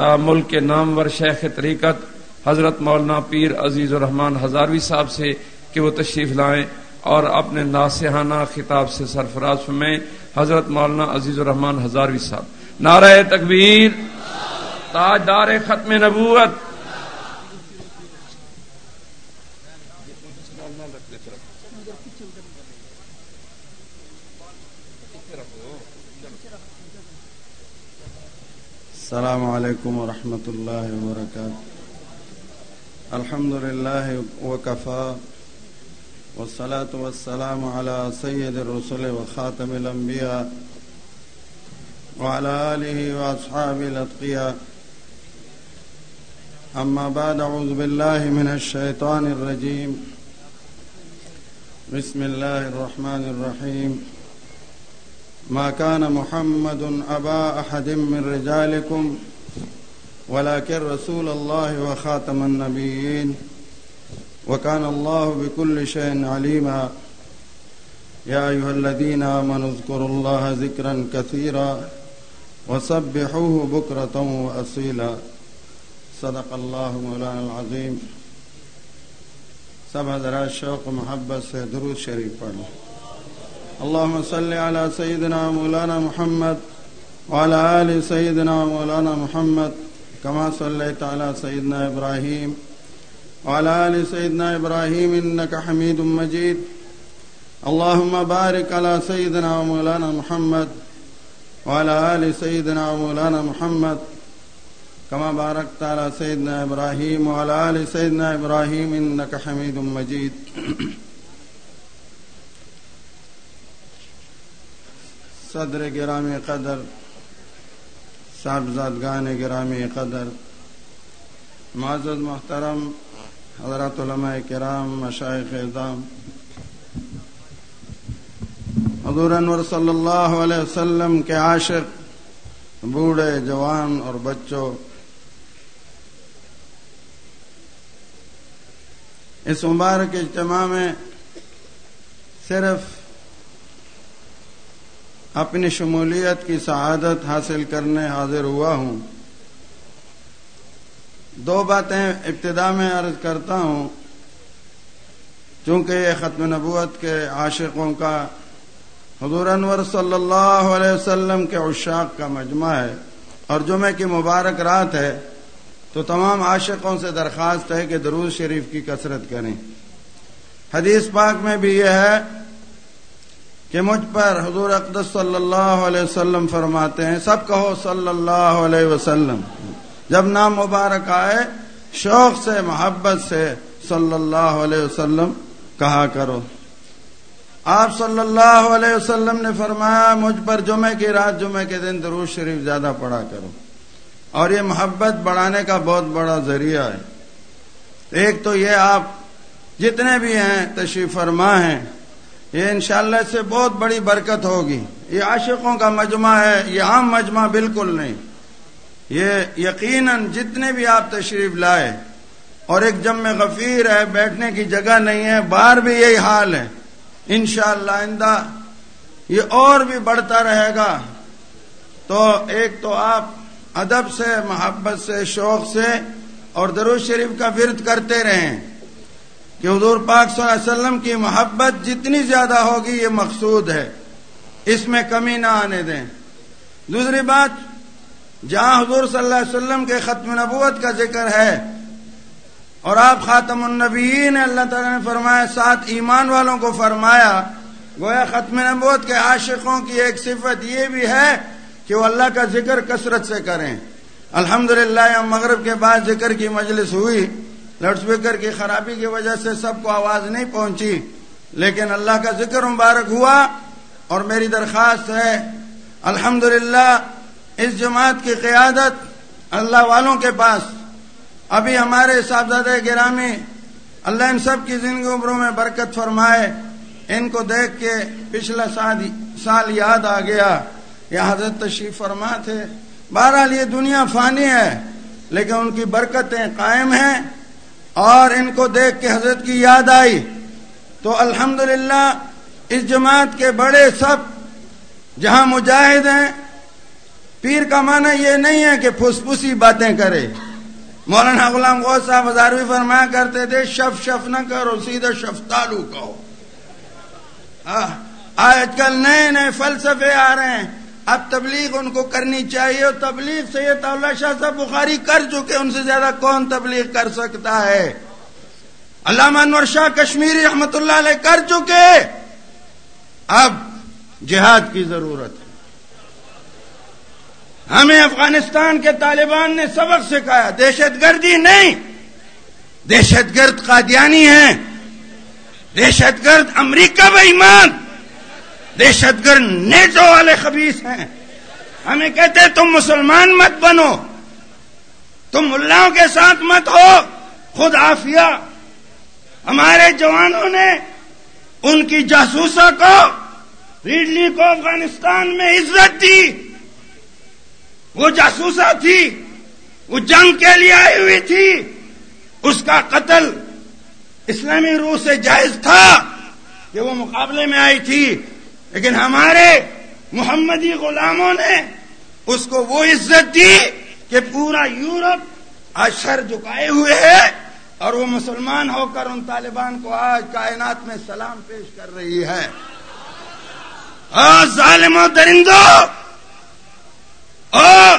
ملک کے نامور شیخ طریقت حضرت مولانا پیر عزیز الرحمان ہزاروی صاحب سے کہ وہ تشریف لائیں اور اپنے ناسحانہ خطاب سے سرفراز میں حضرت مولانا عزیز الرحمان ہزاروی صاحب، نعرہ تکبیر، تاجدار ختم نبوت۔ السلام علیکم ورحمۃ اللہ وبرکاتہ الحمد لله وكفى، والصلاة والسلام على سيد الرسل وخاتم الأنبياء وعلى آله وأصحابه الأتقياء. أما بعد، أعوذ بالله من الشيطان الرجيم. بسم الله الرحمن الرحيم. ما كان محمد أبا أحد من رجالكم، ولكن رسول الله وخاتم النبيين، وكان الله بكل شيء عليما. يا أيها الذين آمنوا اذكروا الله ذكرا كثيرا، وسبحوه بكرة وأصيلا. صدق الله مولانا العظيم. سب حضرات شوق محبت سے درود شریف پڑھ اللهم صل على سيدنا مولانا محمد وعلى آل سيدنا مولانا محمد كما صليت على سيدنا إبراهيم وعلى آل سيدنا إبراهيم إنك حميد مجيد. اللهم بارك على سيدنا ومولانا محمد وعلى آل سيدنا ومولانا محمد كما باركت على سيدنا إبراهيم وعلى آل سيدنا إبراهيم إنك حميد مجيد. صدر گرامی قدر، صاحبزادگان گرامی قدر، معزز محترم، حضرت علماء کرام مشائق اعظام، حضور انور صلی اللہ علیہ وسلم کے عاشق، بوڑھے، جوان اور بچوں۔ اس مبارک اجتماع میں صرف اپنی شمولیت کی سعادت حاصل کرنے حاضر ہوا ہوں۔ دو باتیں ابتدا میں عرض کرتا ہوں۔ چونکہ یہ ختم نبوت کے عاشقوں کا حضور انور صلی اللہ علیہ وسلم کے اشاق کا مجمع ہے اور جمعہ کی مبارک رات ہے، تو تمام عاشقوں سے درخواست ہے کہ درود شریف کی کثرت کریں۔ حدیث پاک میں بھی یہ ہے کہ مجھ پر حضور اقدس صلی اللہ علیہ وسلم فرماتے ہیں، سب کہو صلی اللہ علیہ وسلم۔ جب نام مبارک آئے، شوق سے، محبت سے صلی اللہ علیہ وسلم کہا کرو۔ آپ صلی اللہ علیہ وسلم نے فرمایا، مجھ پر جمعہ کی رات، جمعہ کے دن درود شریف زیادہ پڑھا کرو۔ اور یہ محبت بڑھانے کا بہت بڑا ذریعہ ہے۔ ایک تو یہ آپ جتنے بھی ہیں، تشریف فرما ہیں یہ انشاءاللہ سے بہت بڑی برکت ہوگی۔ یہ عاشقوں کا مجمع ہے، یہ عام مجمع بالکل نہیں۔ یہ یقیناً جتنے بھی آپ تشریف لائے، اور ایک جم غفیر ہے، بیٹھنے کی جگہ نہیں ہے، باہر بھی یہی حال ہے۔ انشاءاللہ آئندہ یہ اور بھی بڑھتا رہے گا۔ تو ایک تو آپ ادب سے، محبت سے، شوق سے اور درود شریف کا ورد کرتے رہیں۔ کہ حضور پاک صلی اللہ علیہ وسلم کی محبت جتنی زیادہ ہوگی یہ مقصود ہے۔ اس میں کمی نہ آنے دیں۔ دوسری بات، جہاں حضور صلی اللہ علیہ وسلم کے ختم نبوت کا ذکر ہے اور آپ خاتم النبیین، اللہ تعالی نے فرمایا، ساتھ ایمان والوں کو فرمایا، گویا ختم نبوت کے عاشقوں کی ایک صفت یہ بھی ہے کہ وہ اللہ کا ذکر کثرت سے کریں۔ الحمدللہ للہ مغرب کے بعد ذکر کی مجلس ہوئی۔ لاؤڈ اسپیکر کی خرابی کی وجہ سے سب کو آواز نہیں پہنچی، لیکن اللہ کا ذکر مبارک ہوا اور میری درخواست ہے الحمد اس جماعت کی قیادت اللہ والوں کے پاس۔ ابھی ہمارے صاحبزادہ گرامی، اللہ ان سب کی زندگی عمروں میں برکت فرمائے۔ ان کو دیکھ کے پچھلا سال یاد آ گیا۔ یہ حضرت تشریف فرما تھے۔ بہرحال یہ دنیا فانی ہے، لیکن ان کی برکتیں قائم ہیں۔ اور ان کو دیکھ کے حضرت کی یاد آئی تو اس جماعت کے بڑے سب جہاں مجاہد ہیں، پیر کا معنی یہ نہیں ہے کہ پھس پھسی باتیں کرے۔ مولانا غلام غوث صاحب ہزاروی فرمایا کرتے تھے، شف شف نہ کرو، سیدھا شفتالو کہو۔ آج کل نئے نئے فلسفے آ رہے ہیں۔ اب تبلیغ ان کو کرنی چاہیے اور تبلیغ سید اللہ شاہ صاحب بخاری کر چکے ان سے زیادہ کون تبلیغ کر سکتا ہے؟ علامہ انور شاہ کشمیری رحمت اللہ علیہ کر چکے اب جہاد کی ضرورت ہے۔ ہمیں افغانستان کے طالبان نے سبق سکھایا، دہشت گردی نہیں، دہشت گرد قادیانی ہیں۔ دہشت گرد امریکہ و ایمان۔ دہشت گرد نیٹو والے خبیص ہیں۔ ہمیں کہتے تم مسلمان مت بنو۔ تم ملاؤں کے ساتھ مت ہو۔ خود آفیہ ہمارے جوانوں نے ان کی جاسوسا کو، ریڈلی کو افغانستان میں عزت دی۔ وہ جاسوسا تھی۔ وہ جنگ کے لیے آئی ہوئی تھی۔ اس کا قتل اسلامی روح سے جائز تھا کہ وہ مقابلے میں آئی تھی۔ لیکن ہمارے محمدی غلاموں نے اس کو وہ عزت دی کہ پورا یورپ آج سر جھکائے ہوئے ہے اور وہ مسلمان ہو کر ان طالبان کو آج کائنات میں سلام پیش کر رہی ہے۔ ظالم و درندو اور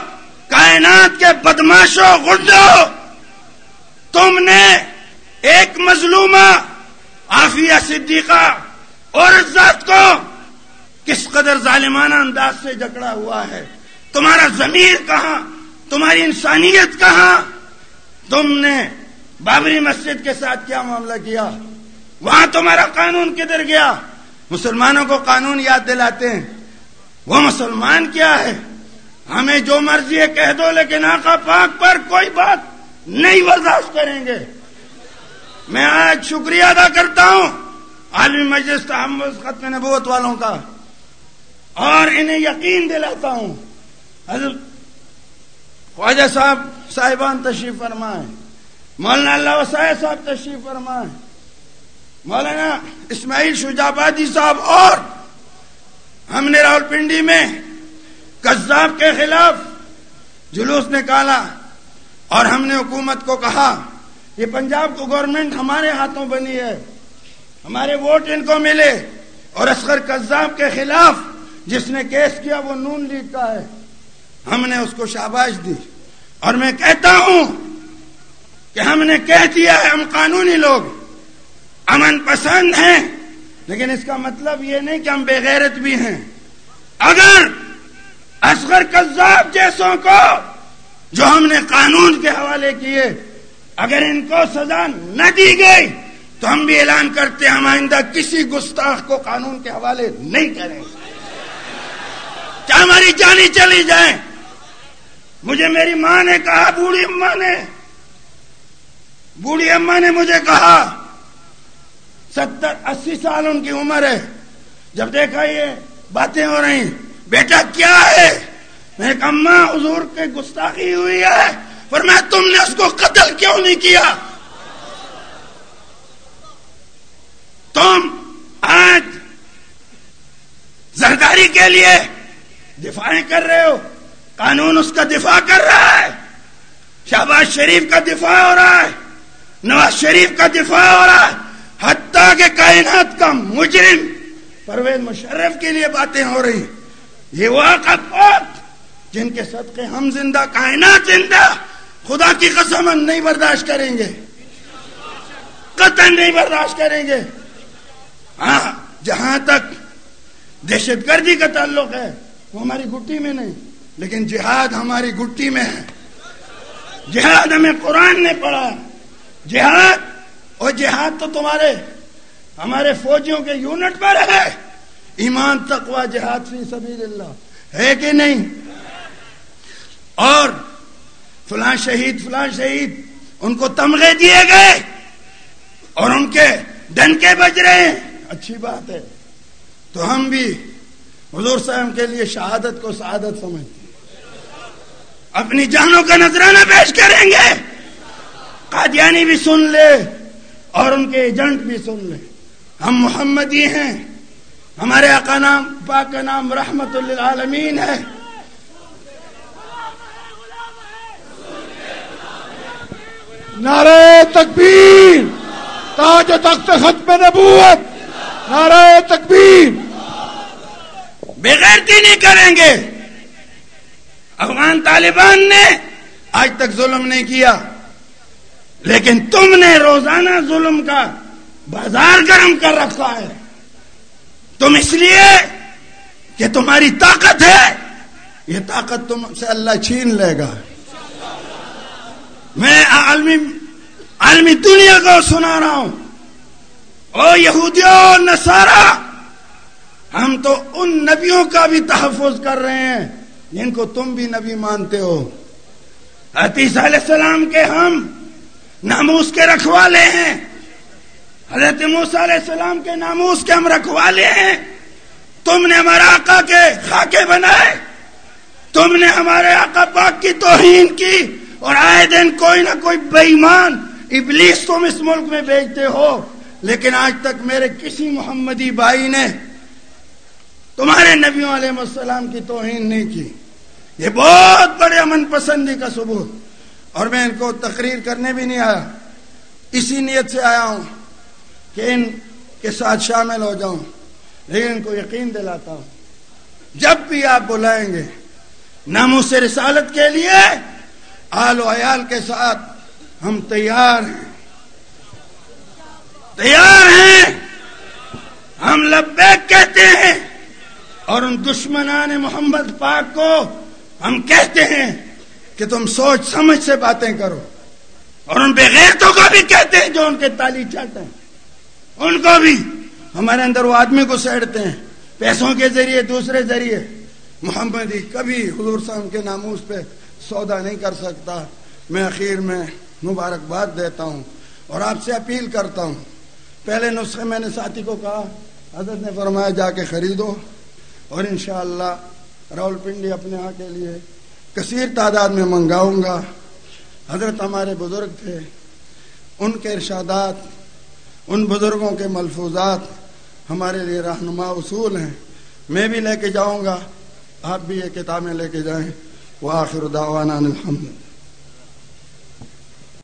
کائنات کے بدماشوں گڈو تم نے ایک مظلومہ آفیہ صدیقہ اور ذات کو قدر ظالمانہ انداز سے جکڑا ہوا ہے۔ تمہارا ضمیر کہاں؟ تمہاری انسانیت کہاں؟ تم نے بابری مسجد کے ساتھ کیا معاملہ کیا؟ وہاں تمہارا قانون کدھر گیا؟ مسلمانوں کو قانون یاد دلاتے ہیں۔ وہ مسلمان کیا ہے؟ ہمیں جو مرضی ہے کہہ دو، لیکن آقا پاک پر کوئی بات نہیں برداشت کریں گے۔ میں آج شکریہ ادا کرتا ہوں۔ عالمی مجلس تحمد ختم نبوت والوں کا۔ اور انہیں یقین دلاتا ہوں۔ حضرت خواجہ صاحب صاحبان تشریف فرمائے مولانا اللہ وسائے صاحب تشریف فرمائے مولانا اسماعیل شجابادی صاحب اور ہم نے راول پنڈی میں کذاب کے خلاف جلوس نکالا اور ہم نے حکومت کو کہا، یہ پنجاب کو گورنمنٹ ہمارے ہاتھوں بنی ہے، ہمارے ووٹ ان کو ملے اور اصغر کذاب کے خلاف جس نے کیس کیا وہ نون لیگ کا ہے۔ ہم نے اس کو شاباش دی۔ اور میں کہتا ہوں کہ ہم نے کہہ دیا ہے، ہم قانونی لوگ۔ امن پسند ہیں، لیکن اس کا مطلب یہ نہیں کہ ہم بےغیرت بھی ہیں۔ اگر اصغر کذاب جیسوں کو جو ہم نے قانون کے حوالے کیے، اگر ان کو سزا نہ دی گئی، تو ہم بھی اعلان کرتے ہم آئندہ کسی گستاخ کو قانون کے حوالے نہیں کریں۔ گے کیا ہماری جانی چلی جائے مجھے میری ماں نے کہا، بوڑھی اما نے۔ بوڑھی اما نے مجھے کہا، ستر، اسی سال ان کی عمر ہے۔ جب دیکھا یہ باتیں ہو رہی، بیٹا کیا ہے؟ میں کہا حضور کے گستاخی ہوئی ہے۔ پر میں تم نے اس کو قتل کیوں نہیں کیا؟ تم آج زرداری کے لیے دفاعیں کر رہے ہو؟ قانون اس کا دفاع کر رہا ہے۔ شہباز شریف کا دفاع ہو رہا ہے۔ نواز شریف کا دفاع ہو رہا ہے۔ حتیٰ کہ کائنات کا مجرم پرویز مشرف کے لیے باتیں ہو رہی یہ واقعات جن کے صدقے ہم زندہ، کائنات زندہ، خدا کی قسم نہیں برداشت کریں گے۔ قطن نہیں برداشت کریں گے۔ ہاں جہاں تک دہشت گردی کا تعلق ہے وہ ہماری گٹی میں نہیں، لیکن جہاد ہماری گٹی میں ہے۔ جہاد ہمیں قرآن نے پڑھا جہاد، اور جہاد تو تمہارے، ہمارے فوجیوں کے یونٹ پر ہے۔ ایمان تقوا جہاد فی سبیل اللہ ہے کہ نہیں؟ اور فلاں شہید فلاں شہید، ان کو تمغے دیے گئے۔ اور ان کے ڈنکے بج رہے ہیں۔ اچھی بات ہے۔ تو ہم بھی حضور صاحب کے لیے شہادت کو سعادت سمجھتے ہیں اپنی جانوں کا نذرانہ پیش کریں گے۔ قادیانی بھی سن لے اور ان کے ایجنٹ بھی سن لے۔ ہم محمدی ہیں۔ ہمارے آقا نام، پاک کا نام رحمت للعالمین ہے۔ نعرہ تکبیر، تاج تخت ختم نبوت۔ نعرہ تکبیر۔ بغیرتی نہیں کریں گے۔ افغان طالبان نے آج تک ظلم نہیں کیا، لیکن تم نے روزانہ ظلم کا بازار گرم کر رکھا ہے۔ تم اس لیے کہ تمہاری طاقت ہے، یہ طاقت تم سے اللہ چھین لے گا۔ میں عالمی عالمی دنیا کو سنا رہا ہوں۔ او یہودیوں نسارا ہم تو ان نبیوں کا بھی تحفظ کر رہے ہیں، جن کو تم بھی نبی مانتے ہو۔ حتیث علیہ السلام کے ہم ناموس کے رکھوالے ہیں۔ حضرت موسیٰ علیہ السلام کے ناموس کے ہم رکھوالے ہیں۔ تم نے ہمارے آقا کے خاکے بنائے۔ تم نے ہمارے آقا پاک کی توہین کی۔ اور آئے دن کوئی نہ کوئی بےمان ابلیس تم اس ملک میں بیچتے ہو۔ لیکن آج تک میرے کسی محمدی بھائی نے تمہارے نبیوں علیہ السلام کی توہین نہیں کی۔ یہ بہت بڑے امن پسندی کا ثبوت۔ اور میں ان کو تقریر کرنے بھی نہیں آیا۔ اسی نیت سے آیا ہوں کہ ان کے ساتھ شامل ہو جاؤں۔ لیکن ان کو یقین دلاتا ہوں۔ جب بھی آپ بلائیں گے ناموس رسالت کے لیے آل و عیال کے ساتھ ہم تیار ہیں۔ تیار ہیں۔ ہم لبیک کہتے ہیں۔ اور ان دشمنان محمد پاک کو ہم کہتے ہیں کہ تم سوچ سمجھ سے باتیں کرو اور ان بغیرتوں کو بھی کہتے ہیں جو ان کے تالی چاہتے ہیں۔ ان کو بھی ہمارے اندر وہ آدمی کو سیڑتے ہیں، پیسوں کے ذریعے، دوسرے ذریعے۔ محمد ہی کبھی حضور صاحب کے ناموس پہ سودا نہیں کر سکتا۔ میں اخیر میں مبارکباد دیتا ہوں اور آپ سے اپیل کرتا ہوں۔ پہلے نسخے میں نے ساتھی کو کہا، حضرت نے فرمایا، جا کے خریدو۔ اور انشاءاللہ راول پنڈی اپنے ہاں کے لیے کثیر تعداد میں منگاؤں گا۔ حضرت ہمارے بزرگ تھے، ان کے ارشادات، ان بزرگوں کے ملفوظات ہمارے لیے رہنما اصول ہیں۔ میں بھی لے کے جاؤں گا، آپ بھی یہ کتابیں لے کے جائیں۔ وہ آخر دعوانا الحمد۔